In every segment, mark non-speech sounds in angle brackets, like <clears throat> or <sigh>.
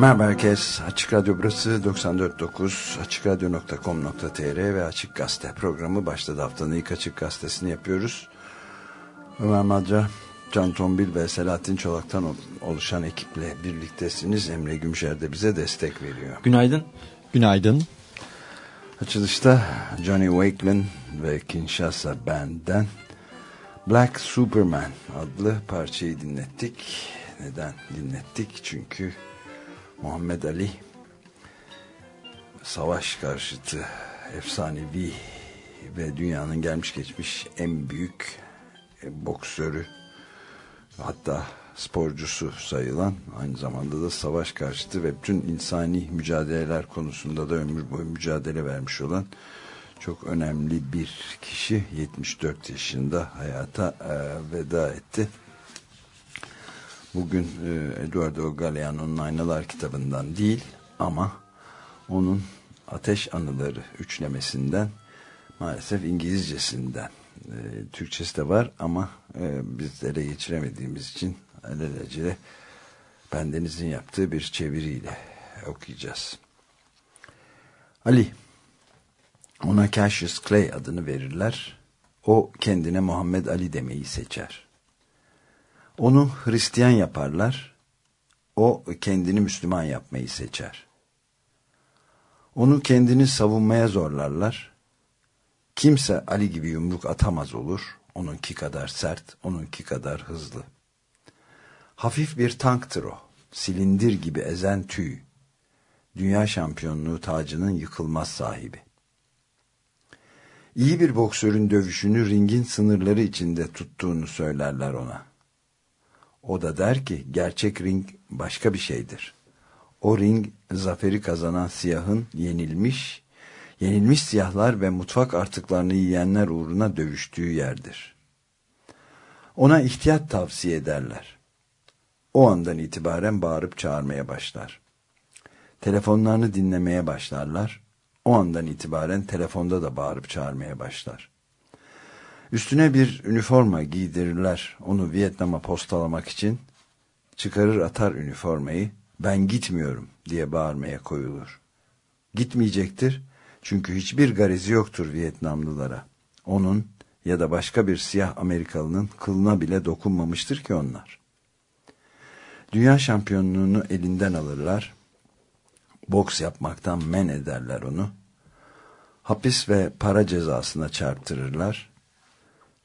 Merhaba herkes. Açık Radyo burası 94.9 AçıkRadyo.com.tr ve Açık Gazete programı başladı. Haftanın ilk Açık Gazetesini yapıyoruz. Ömer Madra, Can Tombil ve Selahattin Çolak'tan oluşan ekiple birliktesiniz. Emre Gümşer de bize destek veriyor. Günaydın. Günaydın. Açılışta Johnny Wakeman ve Kinshasa Band'den Black Superman adlı parçayı dinlettik. Neden dinlettik? Çünkü Muhammed Ali savaş karşıtı efsanevi ve dünyanın gelmiş geçmiş en büyük e, boksörü hatta sporcusu sayılan aynı zamanda da savaş karşıtı ve bütün insani mücadeleler konusunda da ömür boyu mücadele vermiş olan çok önemli bir kişi 74 yaşında hayata e, veda etti. Bugün e, Eduardo Galeano'nun Aynalar kitabından değil ama onun Ateş Anıları üçlemesinden maalesef İngilizcesinden e, Türkçesi de var ama e, biz ele geçiremediğimiz için alelacele bendenizin yaptığı bir çeviriyle okuyacağız. Ali ona Cassius Clay adını verirler. O kendine Muhammed Ali demeyi seçer. Onu Hristiyan yaparlar. O kendini Müslüman yapmayı seçer. Onu kendini savunmaya zorlarlar. Kimse Ali gibi yumruk atamaz olur. Onunki kadar sert, onunki kadar hızlı. Hafif bir tanktır o. Silindir gibi ezen tüy. Dünya şampiyonluğu tacının yıkılmaz sahibi. İyi bir boksörün dövüşünü ringin sınırları içinde tuttuğunu söylerler ona. O da der ki gerçek ring başka bir şeydir. O ring zaferi kazanan siyahın yenilmiş, yenilmiş siyahlar ve mutfak artıklarını yiyenler uğruna dövüştüğü yerdir. Ona ihtiyat tavsiye ederler. O andan itibaren bağırıp çağırmaya başlar. Telefonlarını dinlemeye başlarlar. O andan itibaren telefonda da bağırıp çağırmaya başlar. Üstüne bir üniforma giydirirler onu Vietnam'a postalamak için. Çıkarır atar üniformayı. Ben gitmiyorum diye bağırmaya koyulur. Gitmeyecektir. Çünkü hiçbir garezi yoktur Vietnamlılara. Onun ya da başka bir siyah Amerikalının kılına bile dokunmamıştır ki onlar. Dünya şampiyonluğunu elinden alırlar. Boks yapmaktan men ederler onu. Hapis ve para cezasına çarptırırlar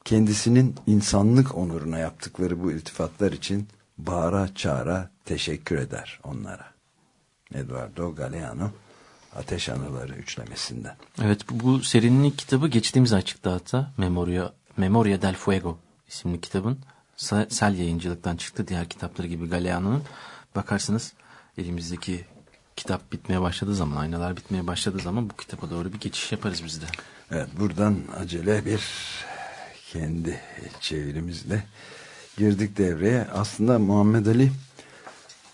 kendisinin insanlık onuruna yaptıkları bu iltifatlar için bağıra çağıra teşekkür eder onlara. Eduardo Galeano Ateş Anıları üçlemesinden. Evet bu, bu serinin ilk kitabı geçtiğimiz ay çıktı hatta. Memoria, Memoria del Fuego isimli kitabın. Sel yayıncılıktan çıktı diğer kitapları gibi Galeano'nun. Bakarsınız elimizdeki kitap bitmeye başladığı zaman, aynalar bitmeye başladığı zaman bu kitaba doğru bir geçiş yaparız biz de. Evet buradan acele bir kendi çevirimizle girdik devreye. Aslında Muhammed Ali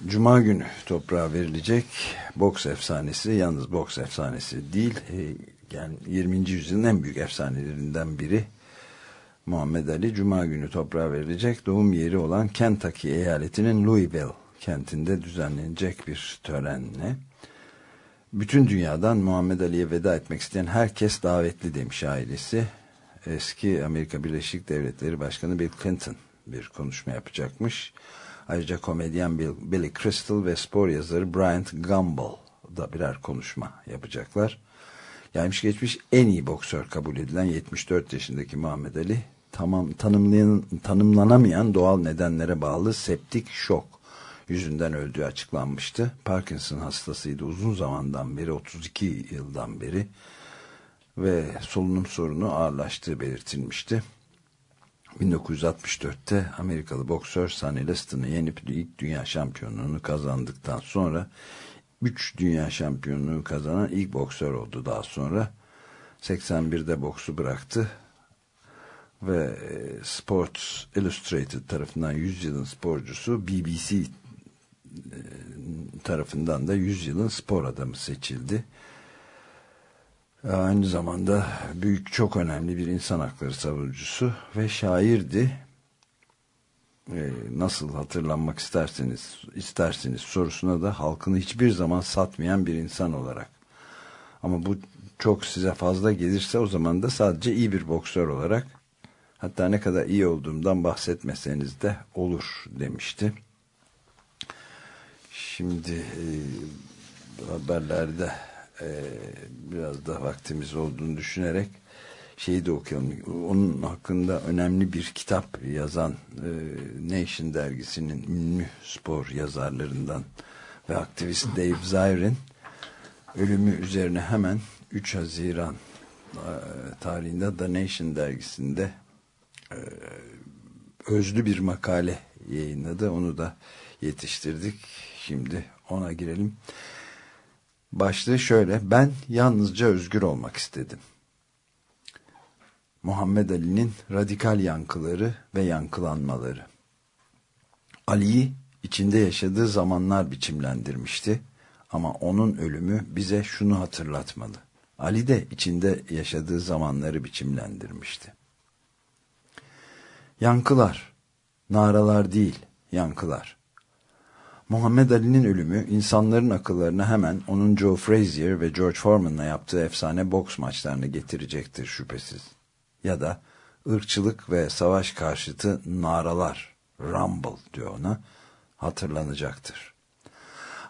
Cuma günü toprağa verilecek boks efsanesi yalnız boks efsanesi değil e, yani 20. yüzyılın en büyük efsanelerinden biri Muhammed Ali Cuma günü toprağa verilecek doğum yeri olan Kentucky eyaletinin Louisville kentinde düzenlenecek bir törenle bütün dünyadan Muhammed Ali'ye veda etmek isteyen herkes davetli demiş ailesi eski Amerika Birleşik Devletleri Başkanı Bill Clinton bir konuşma yapacakmış. Ayrıca komedyen Bill, Billy Crystal ve spor yazarı Bryant Gumbel da birer konuşma yapacaklar. Gelmiş geçmiş en iyi boksör kabul edilen 74 yaşındaki Muhammed Ali tamam tanımlanamayan doğal nedenlere bağlı septik şok yüzünden öldüğü açıklanmıştı. Parkinson hastasıydı uzun zamandan beri 32 yıldan beri ve solunum sorunu ağırlaştığı belirtilmişti. 1964'te Amerikalı boksör Sonny Liston'ı yenip ilk dünya şampiyonluğunu kazandıktan sonra 3 dünya şampiyonluğu kazanan ilk boksör oldu daha sonra. 81'de boksu bıraktı ve e, Sports Illustrated tarafından 100 yılın sporcusu BBC e, tarafından da 100 yılın spor adamı seçildi aynı zamanda büyük çok önemli bir insan hakları savunucusu ve şairdi. e, nasıl hatırlanmak isterseniz isterseniz sorusuna da halkını hiçbir zaman satmayan bir insan olarak. Ama bu çok size fazla gelirse o zaman da sadece iyi bir boksör olarak hatta ne kadar iyi olduğumdan bahsetmeseniz de olur demişti. Şimdi e, haberlerde e, biraz da vaktimiz olduğunu düşünerek şeyi de okuyalım. Onun hakkında önemli bir kitap yazan e, Nation dergisinin ünlü spor yazarlarından ve aktivist <laughs> Dave Zirin ölümü üzerine hemen 3 Haziran e, tarihinde The Nation dergisinde e, özlü bir makale yayınladı. Onu da yetiştirdik. Şimdi ona girelim. Başlığı şöyle. Ben yalnızca özgür olmak istedim. Muhammed Ali'nin radikal yankıları ve yankılanmaları. Ali'yi içinde yaşadığı zamanlar biçimlendirmişti ama onun ölümü bize şunu hatırlatmalı. Ali de içinde yaşadığı zamanları biçimlendirmişti. Yankılar, naralar değil, yankılar. Muhammed Ali'nin ölümü insanların akıllarına hemen onun Joe Frazier ve George Foreman'la yaptığı efsane boks maçlarını getirecektir şüphesiz. Ya da ırkçılık ve savaş karşıtı naralar, rumble diyor ona, hatırlanacaktır.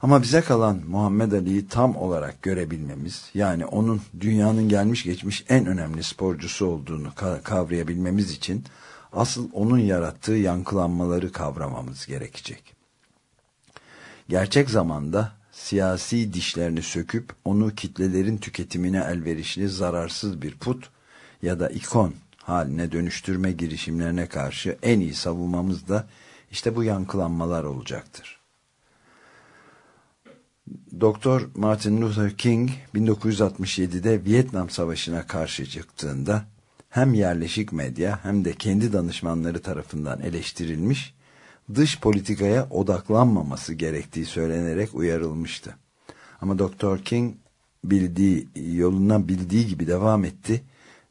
Ama bize kalan Muhammed Ali'yi tam olarak görebilmemiz, yani onun dünyanın gelmiş geçmiş en önemli sporcusu olduğunu kavrayabilmemiz için asıl onun yarattığı yankılanmaları kavramamız gerekecek. Gerçek zamanda siyasi dişlerini söküp onu kitlelerin tüketimine elverişli zararsız bir put ya da ikon haline dönüştürme girişimlerine karşı en iyi savunmamız da işte bu yankılanmalar olacaktır. Doktor Martin Luther King 1967'de Vietnam Savaşı'na karşı çıktığında hem yerleşik medya hem de kendi danışmanları tarafından eleştirilmiş, dış politikaya odaklanmaması gerektiği söylenerek uyarılmıştı. Ama Doktor King bildiği yoluna bildiği gibi devam etti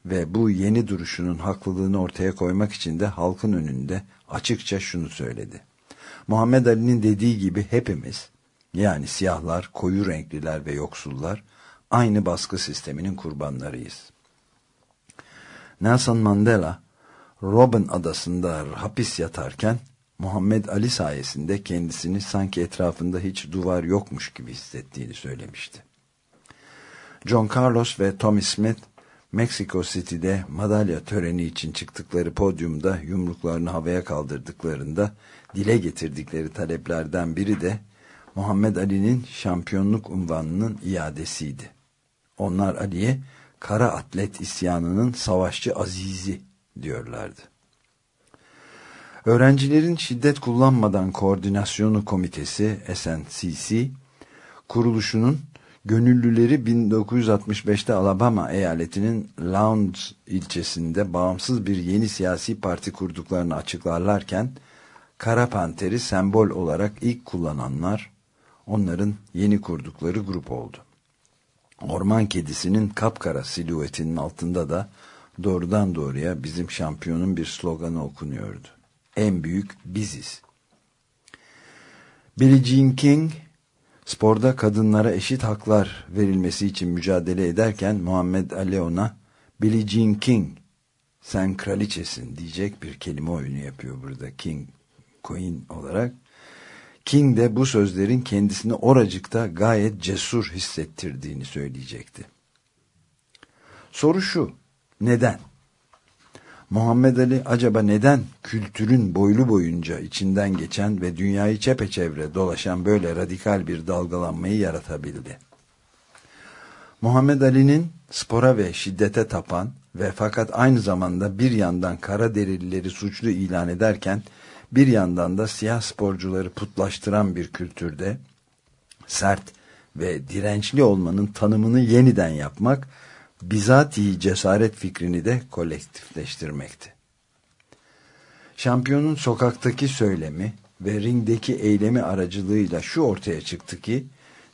ve bu yeni duruşunun haklılığını ortaya koymak için de halkın önünde açıkça şunu söyledi. Muhammed Ali'nin dediği gibi hepimiz yani siyahlar, koyu renkliler ve yoksullar aynı baskı sisteminin kurbanlarıyız. Nelson Mandela Robin adasında hapis yatarken Muhammed Ali sayesinde kendisini sanki etrafında hiç duvar yokmuş gibi hissettiğini söylemişti. John Carlos ve Tommy Smith Mexico City'de madalya töreni için çıktıkları podyumda yumruklarını havaya kaldırdıklarında dile getirdikleri taleplerden biri de Muhammed Ali'nin şampiyonluk unvanının iadesiydi. Onlar Ali'ye kara atlet isyanının savaşçı azizi diyorlardı. Öğrencilerin Şiddet Kullanmadan Koordinasyonu Komitesi SNCC kuruluşunun gönüllüleri 1965'te Alabama eyaletinin Lowndes ilçesinde bağımsız bir yeni siyasi parti kurduklarını açıklarlarken Kara Panter'i sembol olarak ilk kullananlar onların yeni kurdukları grup oldu. Orman kedisinin kapkara silüetinin altında da doğrudan doğruya bizim şampiyonun bir sloganı okunuyordu. En büyük biziz. Billie Jean King sporda kadınlara eşit haklar verilmesi için mücadele ederken Muhammed Ali ona Billie Jean King sen kraliçesin diyecek bir kelime oyunu yapıyor burada King Queen olarak. King de bu sözlerin kendisini oracıkta gayet cesur hissettirdiğini söyleyecekti. Soru şu, neden? Muhammed Ali acaba neden kültürün boylu boyunca içinden geçen ve dünyayı çepeçevre dolaşan böyle radikal bir dalgalanmayı yaratabildi? Muhammed Ali'nin spora ve şiddete tapan ve fakat aynı zamanda bir yandan kara derilileri suçlu ilan ederken bir yandan da siyah sporcuları putlaştıran bir kültürde sert ve dirençli olmanın tanımını yeniden yapmak bizatihi cesaret fikrini de kolektifleştirmekti. Şampiyonun sokaktaki söylemi ve ringdeki eylemi aracılığıyla şu ortaya çıktı ki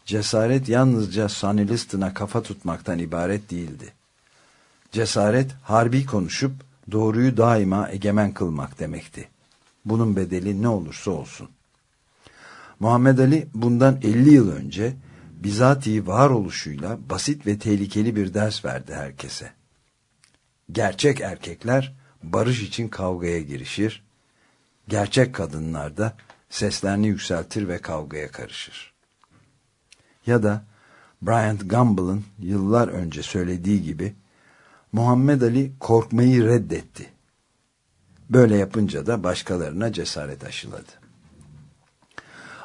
cesaret yalnızca Sonny kafa tutmaktan ibaret değildi. Cesaret harbi konuşup doğruyu daima egemen kılmak demekti. Bunun bedeli ne olursa olsun. Muhammed Ali bundan 50 yıl önce bizatihi varoluşuyla basit ve tehlikeli bir ders verdi herkese. Gerçek erkekler barış için kavgaya girişir, gerçek kadınlar da seslerini yükseltir ve kavgaya karışır. Ya da Bryant Gumbel'ın yıllar önce söylediği gibi Muhammed Ali korkmayı reddetti. Böyle yapınca da başkalarına cesaret aşıladı.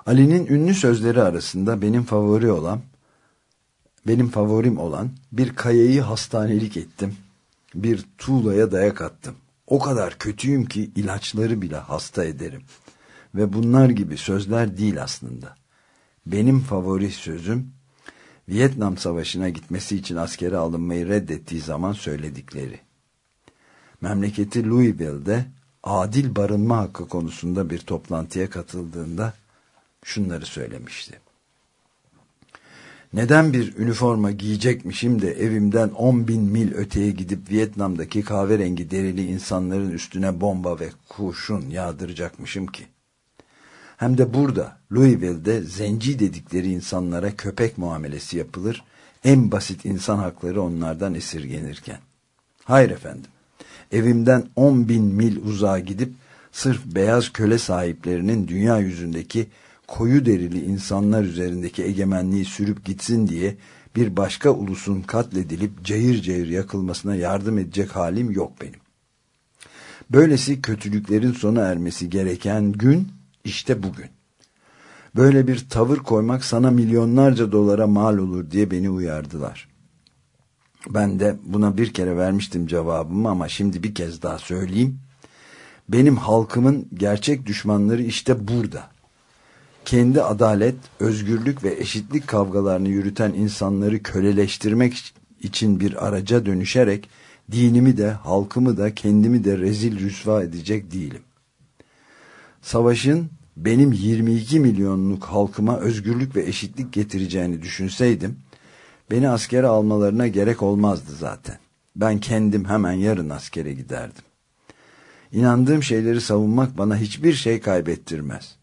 Ali'nin ünlü sözleri arasında benim favori olan benim favorim olan bir kayayı hastanelik ettim. Bir tuğlaya dayak attım. O kadar kötüyüm ki ilaçları bile hasta ederim. Ve bunlar gibi sözler değil aslında. Benim favori sözüm Vietnam Savaşı'na gitmesi için askere alınmayı reddettiği zaman söyledikleri. Memleketi Louisville'de adil barınma hakkı konusunda bir toplantıya katıldığında şunları söylemişti. Neden bir üniforma giyecekmişim de evimden 10 bin mil öteye gidip Vietnam'daki kahverengi derili insanların üstüne bomba ve kurşun yağdıracakmışım ki? Hem de burada Louisville'de zenci dedikleri insanlara köpek muamelesi yapılır, en basit insan hakları onlardan esirgenirken. Hayır efendim, evimden 10 bin mil uzağa gidip sırf beyaz köle sahiplerinin dünya yüzündeki koyu derili insanlar üzerindeki egemenliği sürüp gitsin diye bir başka ulusun katledilip cayır cayır yakılmasına yardım edecek halim yok benim. Böylesi kötülüklerin sona ermesi gereken gün işte bugün. Böyle bir tavır koymak sana milyonlarca dolara mal olur diye beni uyardılar. Ben de buna bir kere vermiştim cevabımı ama şimdi bir kez daha söyleyeyim. Benim halkımın gerçek düşmanları işte burada kendi adalet, özgürlük ve eşitlik kavgalarını yürüten insanları köleleştirmek için bir araca dönüşerek dinimi de, halkımı da, kendimi de rezil rüsva edecek değilim. Savaşın benim 22 milyonluk halkıma özgürlük ve eşitlik getireceğini düşünseydim, beni askere almalarına gerek olmazdı zaten. Ben kendim hemen yarın askere giderdim. İnandığım şeyleri savunmak bana hiçbir şey kaybettirmez.''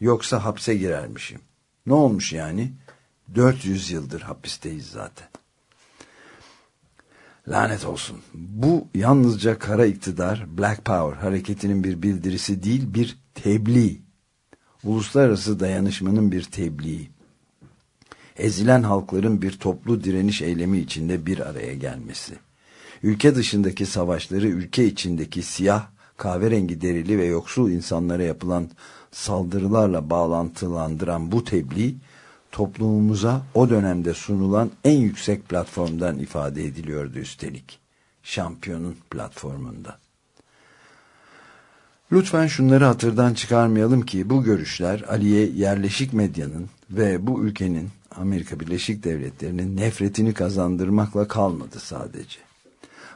Yoksa hapse girermişim. Ne olmuş yani? 400 yıldır hapisteyiz zaten. Lanet olsun. Bu yalnızca kara iktidar, Black Power hareketinin bir bildirisi değil, bir tebliğ. Uluslararası dayanışmanın bir tebliği. Ezilen halkların bir toplu direniş eylemi içinde bir araya gelmesi. Ülke dışındaki savaşları ülke içindeki siyah, kahverengi derili ve yoksul insanlara yapılan saldırılarla bağlantılandıran bu tebliğ toplumumuza o dönemde sunulan en yüksek platformdan ifade ediliyordu üstelik. Şampiyonun platformunda. Lütfen şunları hatırdan çıkarmayalım ki bu görüşler Ali'ye yerleşik medyanın ve bu ülkenin Amerika Birleşik Devletleri'nin nefretini kazandırmakla kalmadı sadece.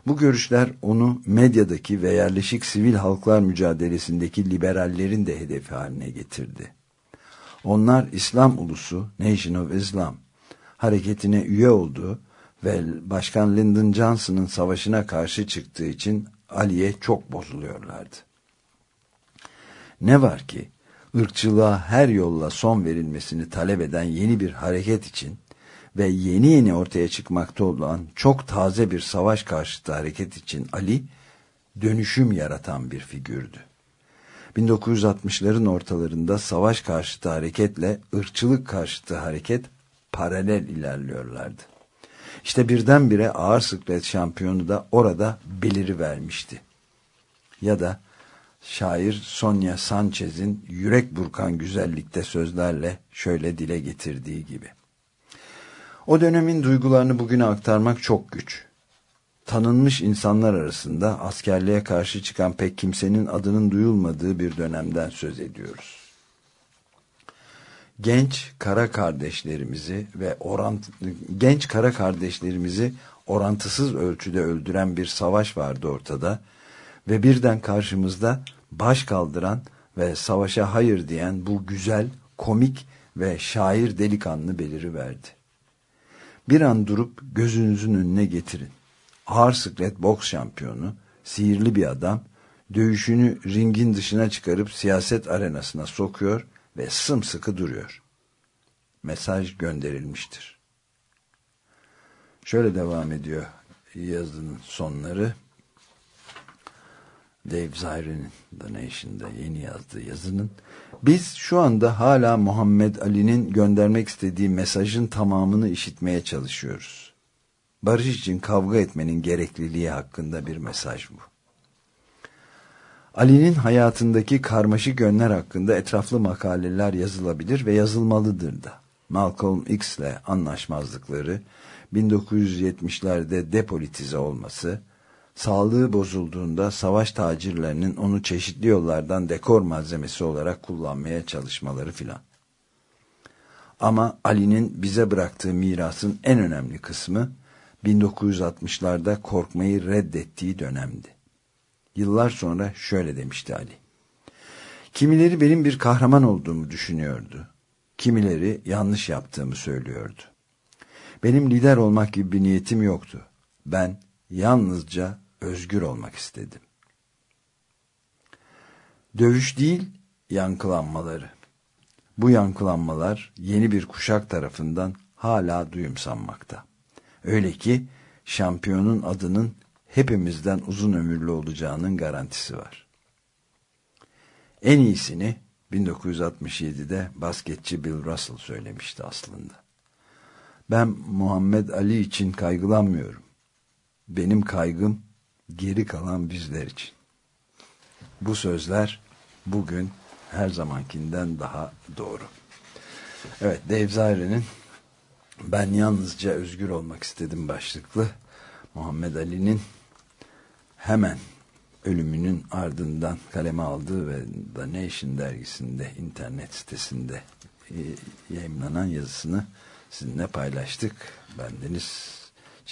Bu görüşler onu medyadaki ve yerleşik sivil halklar mücadelesindeki liberallerin de hedefi haline getirdi. Onlar İslam ulusu Nation of Islam hareketine üye oldu ve Başkan Lyndon Johnson'ın savaşına karşı çıktığı için Ali'ye çok bozuluyorlardı. Ne var ki ırkçılığa her yolla son verilmesini talep eden yeni bir hareket için ve yeni yeni ortaya çıkmakta olan çok taze bir savaş karşıtı hareket için Ali dönüşüm yaratan bir figürdü. 1960'ların ortalarında savaş karşıtı hareketle ırkçılık karşıtı hareket paralel ilerliyorlardı. İşte birdenbire ağır sıklet şampiyonu da orada beliri vermişti. Ya da şair Sonia Sanchez'in yürek burkan güzellikte sözlerle şöyle dile getirdiği gibi. O dönemin duygularını bugüne aktarmak çok güç. Tanınmış insanlar arasında askerliğe karşı çıkan pek kimsenin adının duyulmadığı bir dönemden söz ediyoruz. Genç kara kardeşlerimizi ve orant genç kara kardeşlerimizi orantısız ölçüde öldüren bir savaş vardı ortada ve birden karşımızda baş kaldıran ve savaşa hayır diyen bu güzel, komik ve şair delikanlı beliri verdi. Bir an durup gözünüzün önüne getirin. Ağır sıklet boks şampiyonu, sihirli bir adam, dövüşünü ringin dışına çıkarıp siyaset arenasına sokuyor ve sımsıkı duruyor. Mesaj gönderilmiştir. Şöyle devam ediyor yazının sonları. Dave Zaire'nin The Nation'da yeni yazdığı yazının. Biz şu anda hala Muhammed Ali'nin göndermek istediği mesajın tamamını işitmeye çalışıyoruz. Barış için kavga etmenin gerekliliği hakkında bir mesaj bu. Ali'nin hayatındaki karmaşık yönler hakkında etraflı makaleler yazılabilir ve yazılmalıdır da. Malcolm X ile anlaşmazlıkları, 1970'lerde depolitize olması, sağlığı bozulduğunda savaş tacirlerinin onu çeşitli yollardan dekor malzemesi olarak kullanmaya çalışmaları filan. Ama Ali'nin bize bıraktığı mirasın en önemli kısmı 1960'larda korkmayı reddettiği dönemdi. Yıllar sonra şöyle demişti Ali. Kimileri benim bir kahraman olduğumu düşünüyordu. Kimileri yanlış yaptığımı söylüyordu. Benim lider olmak gibi bir niyetim yoktu. Ben yalnızca özgür olmak istedim. Dövüş değil, yankılanmaları. Bu yankılanmalar yeni bir kuşak tarafından hala duyumsanmakta. Öyle ki şampiyonun adının hepimizden uzun ömürlü olacağının garantisi var. En iyisini 1967'de basketçi Bill Russell söylemişti aslında. Ben Muhammed Ali için kaygılanmıyorum. Benim kaygım geri kalan bizler için. Bu sözler bugün her zamankinden daha doğru. Evet Dave Zaire'nin ben yalnızca özgür olmak istedim başlıklı Muhammed Ali'nin hemen ölümünün ardından kaleme aldığı ve The Nation dergisinde internet sitesinde e, yayınlanan yazısını sizinle paylaştık. Bendeniz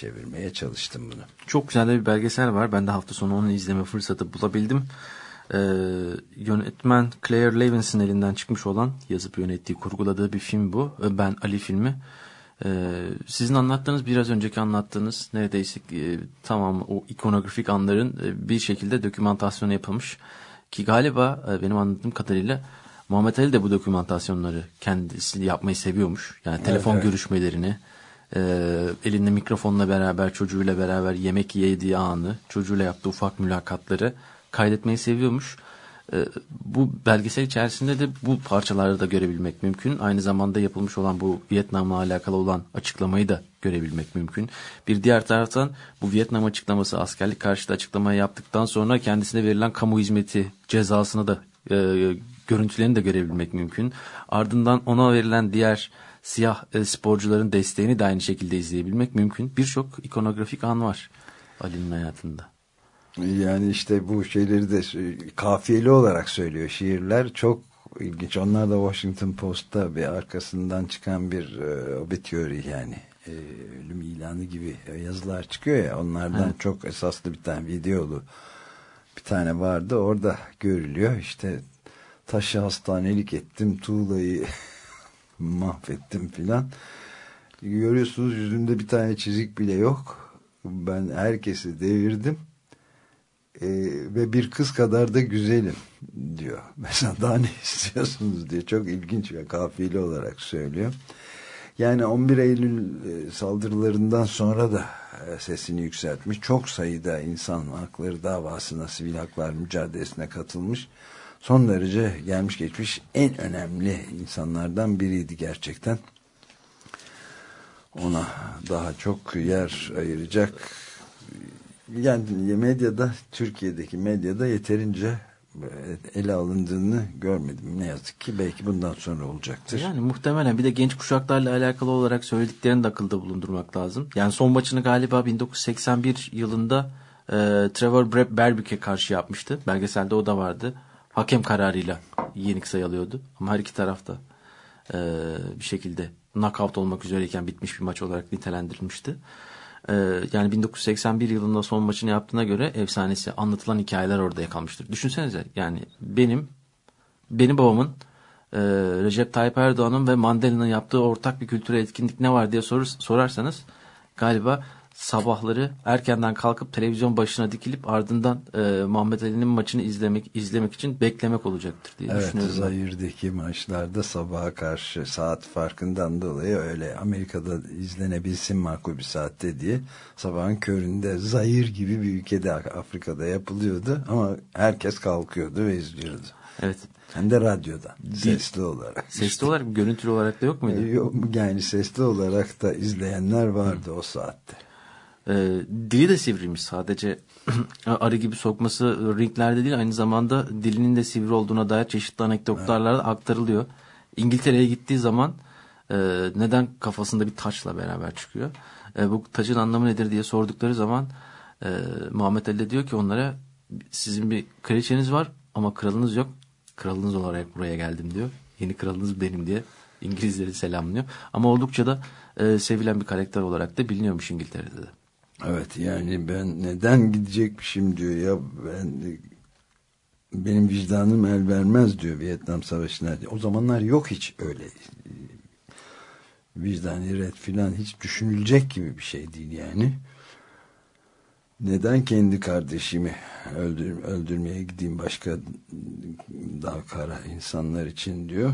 çevirmeye çalıştım bunu. Çok güzel bir belgesel var. Ben de hafta sonu onu izleme fırsatı bulabildim. Ee, yönetmen Claire Levinson elinden çıkmış olan yazıp yönettiği, kurguladığı bir film bu. Ben Ali filmi. Ee, sizin anlattığınız biraz önceki anlattığınız neredeyse e, tamam o ikonografik anların e, bir şekilde dokümantasyonu yapılmış. Ki galiba e, benim anladığım kadarıyla Muhammed Ali de bu dokümantasyonları kendisi yapmayı seviyormuş. Yani telefon evet, evet. görüşmelerini, e, elinde mikrofonla beraber çocuğuyla beraber yemek yediği anı, çocuğuyla yaptığı ufak mülakatları kaydetmeyi seviyormuş. E, bu belgesel içerisinde de bu parçaları da görebilmek mümkün. Aynı zamanda yapılmış olan bu Vietnam'la alakalı olan açıklamayı da görebilmek mümkün. Bir diğer taraftan bu Vietnam açıklaması askerlik karşıtı açıklamayı yaptıktan sonra kendisine verilen kamu hizmeti cezasını da e, görüntülerini de görebilmek mümkün. Ardından ona verilen diğer siyah e, sporcuların desteğini de aynı şekilde izleyebilmek mümkün. Birçok ikonografik an var Ali'nin hayatında. Yani işte bu şeyleri de kafiyeli olarak söylüyor şiirler. Çok ilginç. Onlar da Washington Post'ta bir arkasından çıkan bir e, obituary yani e, ölüm ilanı gibi yazılar çıkıyor ya. Onlardan evet. çok esaslı bir tane videolu bir tane vardı. Orada görülüyor. İşte taşı hastanelik ettim. Tuğlayı mahvettim filan. Görüyorsunuz yüzünde bir tane çizik bile yok. Ben herkesi devirdim e, ve bir kız kadar da güzelim diyor. <laughs> Mesela daha ne istiyorsunuz diye çok ilginç ve kafiyeli olarak söylüyor. Yani 11 Eylül e, saldırılarından sonra da e, sesini yükseltmiş. Çok sayıda insan hakları davasına, sivil haklar mücadelesine katılmış. Son derece gelmiş geçmiş en önemli insanlardan biriydi gerçekten. Ona daha çok yer ayıracak yani medyada Türkiye'deki medyada yeterince ele alındığını görmedim. Ne yazık ki belki bundan sonra olacaktır. Yani muhtemelen bir de genç kuşaklarla alakalı olarak söylediklerini de akılda bulundurmak lazım. Yani son maçını galiba 1981 yılında e, Trevor Berbick'e karşı yapmıştı. Belgeselde o da vardı. Hakem kararıyla yenik sayılıyordu. Ama her iki tarafta e, bir şekilde knockout olmak üzereyken bitmiş bir maç olarak nitelendirilmişti. Ee, yani 1981 yılında son maçını yaptığına göre efsanesi anlatılan hikayeler orada yakalmıştır. Düşünsenize yani benim benim babamın e, Recep Tayyip Erdoğan'ın ve Mandela'nın yaptığı ortak bir kültürel etkinlik ne var diye sorarsanız galiba sabahları erkenden kalkıp televizyon başına dikilip ardından e, Muhammed Ali'nin maçını izlemek izlemek için beklemek olacaktır diye evet, düşünüyorum. Evet Zahir'deki maçlarda sabaha karşı saat farkından dolayı öyle Amerika'da izlenebilsin makul bir saatte diye sabahın köründe Zahir gibi bir ülkede Afrika'da yapılıyordu ama herkes kalkıyordu ve izliyordu. Evet. Hem de radyoda. Sesli olarak. Sesli işte. olarak görüntülü olarak da yok muydu? Yok, yani sesli olarak da izleyenler vardı Hı. o saatte. E, dili de sivriymiş sadece <clears throat> arı gibi sokması ringlerde değil aynı zamanda dilinin de sivri olduğuna dair çeşitli anekdotlarla evet. aktarılıyor. İngiltere'ye gittiği zaman e, neden kafasında bir taçla beraber çıkıyor? E, bu taçın anlamı nedir diye sordukları zaman e, Muhammed Ali diyor ki onlara sizin bir kraliçeniz var ama kralınız yok. Kralınız olarak buraya geldim diyor. Yeni kralınız benim diye İngilizleri selamlıyor. Ama oldukça da e, sevilen bir karakter olarak da biliniyormuş İngiltere'de de. Evet yani ben neden gidecekmişim diyor ya ben benim vicdanım el vermez diyor Vietnam Savaşı'na. O zamanlar yok hiç öyle vicdani red filan hiç düşünülecek gibi bir şey değil yani. Neden kendi kardeşimi öldür, öldürmeye gideyim başka daha kara insanlar için diyor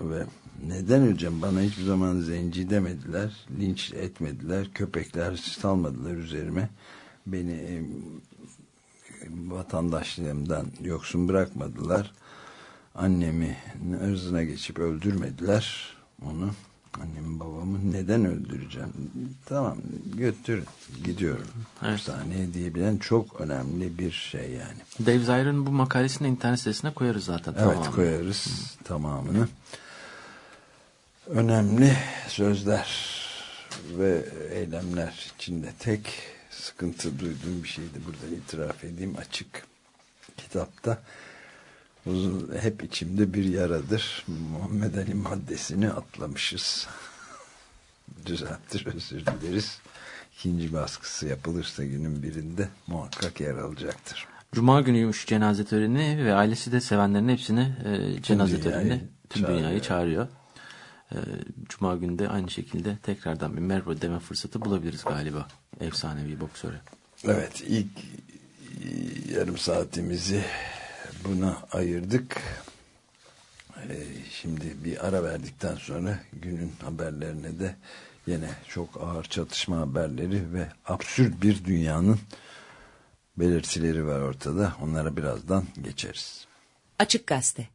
ve neden öleceğim bana hiçbir zaman zenci demediler linç etmediler köpekler salmadılar üzerime beni e, vatandaşlığımdan yoksun bırakmadılar annemi ırzına geçip öldürmediler onu annemi babamı neden öldüreceğim tamam götür gidiyorum evet. diyebilen çok önemli bir şey yani Dave Zyra'nın bu makalesini internet sitesine koyarız zaten evet tamamını. koyarız Hı. tamamını önemli sözler ve eylemler içinde tek sıkıntı duyduğum bir şeydi. Burada itiraf edeyim. Açık kitapta uzun, hep içimde bir yaradır. Muhammed Ali maddesini atlamışız. <laughs> Düzelttir özür dileriz. İkinci baskısı yapılırsa günün birinde muhakkak yer alacaktır. Cuma günüymüş cenaze töreni ve ailesi de sevenlerin hepsini e, cenaze törenine tüm dünyayı çağırıyor. Ee, Cuma günde aynı şekilde tekrardan bir merhaba deme fırsatı bulabiliriz galiba efsanevi boksöre. Evet ilk yarım saatimizi buna ayırdık. Ee, şimdi bir ara verdikten sonra günün haberlerine de yine çok ağır çatışma haberleri ve absürt bir dünyanın belirtileri var ortada. Onlara birazdan geçeriz. Açık Gazete